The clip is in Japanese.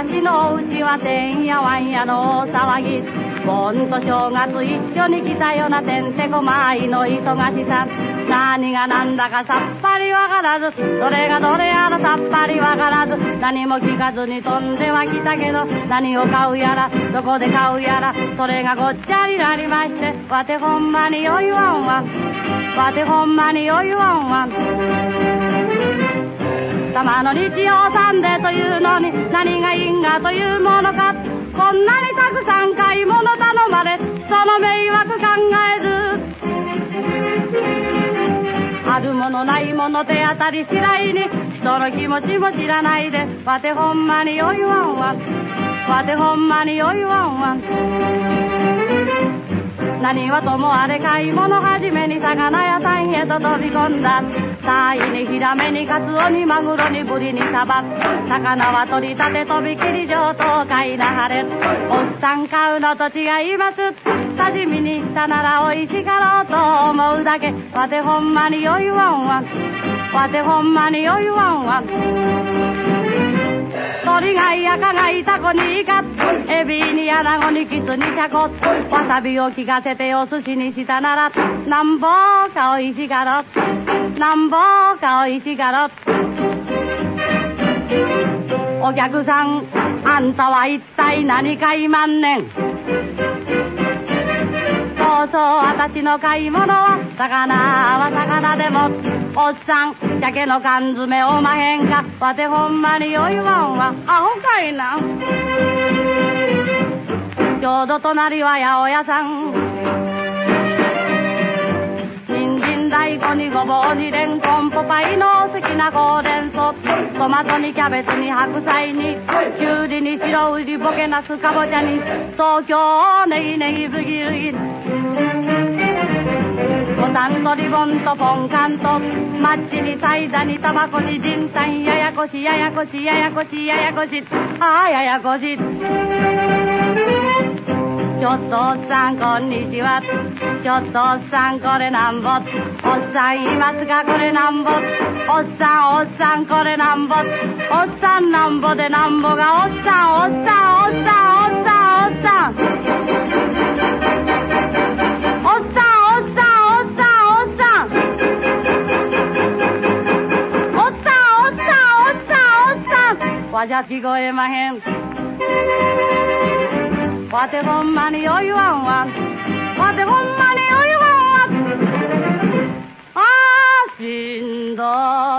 私のうちはてんやわんやの騒ぎ盆と正月一緒に来たよなてんてこまいの忙しさ何が何だかさっぱりわからずどれがどれやらさっぱりわからず何も聞かずに飛んでは来たけど何を買うやらどこで買うやら。それがごっちゃになりましてわてほんまによいわんわ。わてほんまによいわんわ。たまの日曜サンデーというのに何が因果というものか。こんなにたくさん買い物頼まれその迷惑考えるあるものないもの手当たり次第に人の気持ちも知らないでわてほんまによいわんわ。わてほんまによいわんわ。ん何はともあれ買い物はじめに魚屋さんへと飛び込んだ。タイにヒラメにカツオにマグロにブリにサバ。魚は取り立てとびきり上等買いなはれおっさん買うのと違います。刺身にしたなら美味しかろうと思うだけ。わてほんまに酔いわんわ。わてほんまに酔いわんわ。鳥貝赤貝タコにイカ卵にきつにたこわさびを効かせてお寿司にしたならなんぼかおいしがろなんぼかおいしがろお客さんあんたは一体何買いまんねんそうそう私の買い物は魚は魚でもおっさん、鮭の缶詰おまへんか。わてほんまにおいわんは。アホかいな。ど隣は八百屋さん。人参大根にごぼうにレンコンポパイの好きなほうれん草。トマトにキャベツに白菜にきゅうりに白うりボケなすかぼちゃに東京ネギネギズギズギ。ボタンとリボンとポンカンとマッチにサイダにタバコにじんタんややこしややこしややこしややこし。ああややこし。父さんこんにちは。ちょっとおっさんこれなんぼ。おっさんいますがこれなんぼ。おっさんおっさんこれなんぼ。おっさんなんぼでなんぼがおっさんおっさんおっさんおっさんおっさん。おっさんわじゃ聞こえまへん。Whatever the woman you want? whatever the woman you want? Ah, Sindor.